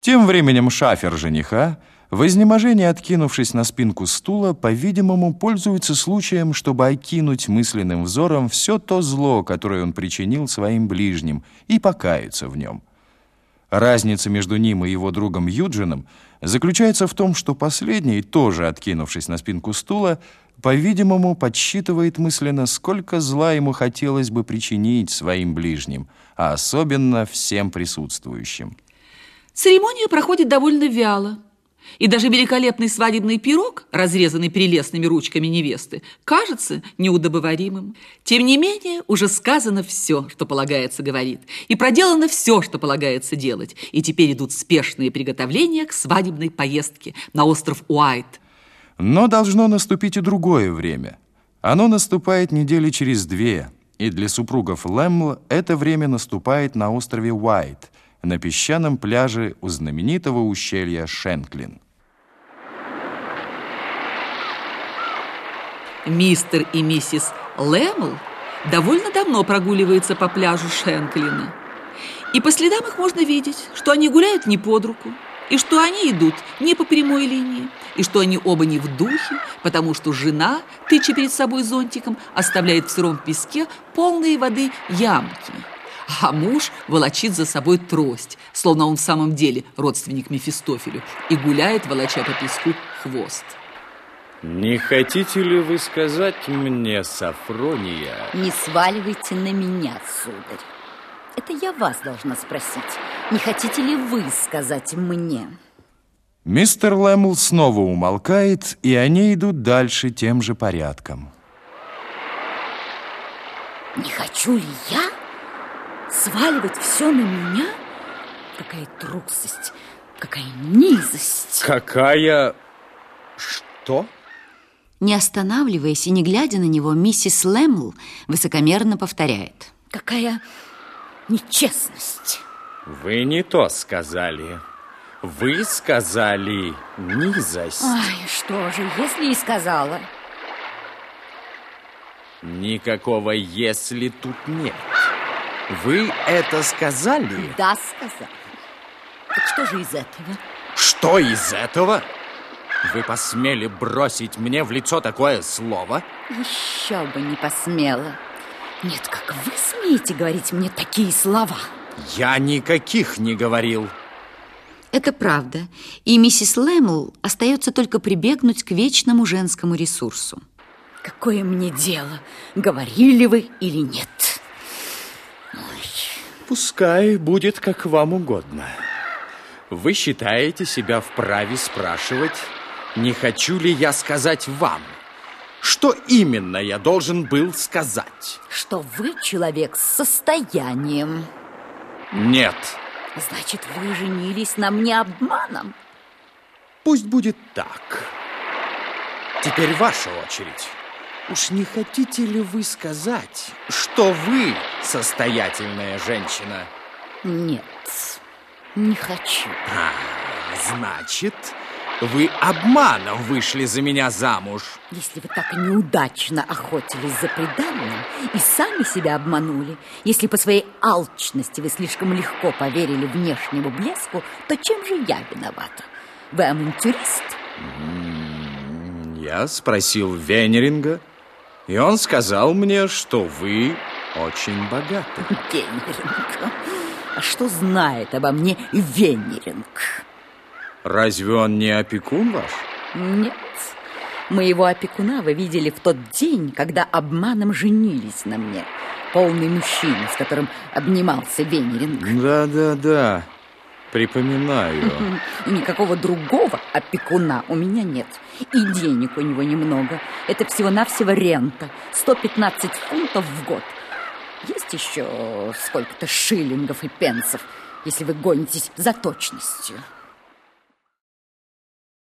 Тем временем шафер жениха, в изнеможении откинувшись на спинку стула, по-видимому, пользуется случаем, чтобы окинуть мысленным взором все то зло, которое он причинил своим ближним, и покаяться в нем. Разница между ним и его другом Юджином заключается в том, что последний, тоже откинувшись на спинку стула, по-видимому, подсчитывает мысленно, сколько зла ему хотелось бы причинить своим ближним, а особенно всем присутствующим. Церемония проходит довольно вяло. И даже великолепный свадебный пирог, разрезанный прелестными ручками невесты, кажется неудобоваримым. Тем не менее, уже сказано все, что полагается говорить, и проделано все, что полагается делать. И теперь идут спешные приготовления к свадебной поездке на остров Уайт. Но должно наступить и другое время. Оно наступает недели через две, и для супругов Лэмл это время наступает на острове Уайт – на песчаном пляже у знаменитого ущелья Шенклин. Мистер и миссис Лэмл довольно давно прогуливаются по пляжу Шенклина. И по следам их можно видеть, что они гуляют не под руку, и что они идут не по прямой линии, и что они оба не в духе, потому что жена, тыча перед собой зонтиком, оставляет в сыром песке полные воды ямки – а муж волочит за собой трость, словно он в самом деле родственник Мефистофелю, и гуляет, волоча по песку, хвост. Не хотите ли вы сказать мне, Сафрония? Не сваливайте на меня, сударь. Это я вас должна спросить. Не хотите ли вы сказать мне? Мистер Лэмл снова умолкает, и они идут дальше тем же порядком. Не хочу ли я? Сваливать все на меня? Какая трусость, какая низость. Какая... что? Не останавливаясь и не глядя на него, миссис Лэмл высокомерно повторяет. Какая нечестность. Вы не то сказали. Вы сказали низость. Ай, что же, если и сказала? Никакого «если» тут нет. Вы это сказали? Да, сказал. Так что же из этого? Что из этого? Вы посмели бросить мне в лицо такое слово? Еще бы не посмела. Нет, как вы смеете говорить мне такие слова? Я никаких не говорил. Это правда. И миссис Лэмл остается только прибегнуть к вечному женскому ресурсу. Какое мне дело, говорили вы или нет? Пускай будет как вам угодно. Вы считаете себя вправе спрашивать, не хочу ли я сказать вам, что именно я должен был сказать? Что вы человек с состоянием. Нет. Значит, вы женились на мне обманом? Пусть будет так. Теперь ваша очередь. Уж не хотите ли вы сказать, что вы состоятельная женщина? Нет, не хочу. А, значит, вы обманом вышли за меня замуж. Если вы так неудачно охотились за преданным и сами себя обманули, если по своей алчности вы слишком легко поверили внешнему блеску, то чем же я виновата? Вы авантюрист? Я спросил Венеринга, и он сказал мне, что вы очень богаты. Венеринг. А что знает обо мне Венеринг? Разве он не опекун ваш? Нет. Моего опекуна вы видели в тот день, когда обманом женились на мне. Полный мужчина, с которым обнимался Венеринг. Да-да-да. Припоминаю. И никакого другого опекуна у меня нет. И денег у него немного. Это всего-навсего рента. 115 фунтов в год. Есть еще сколько-то шиллингов и пенсов, если вы гонитесь за точностью.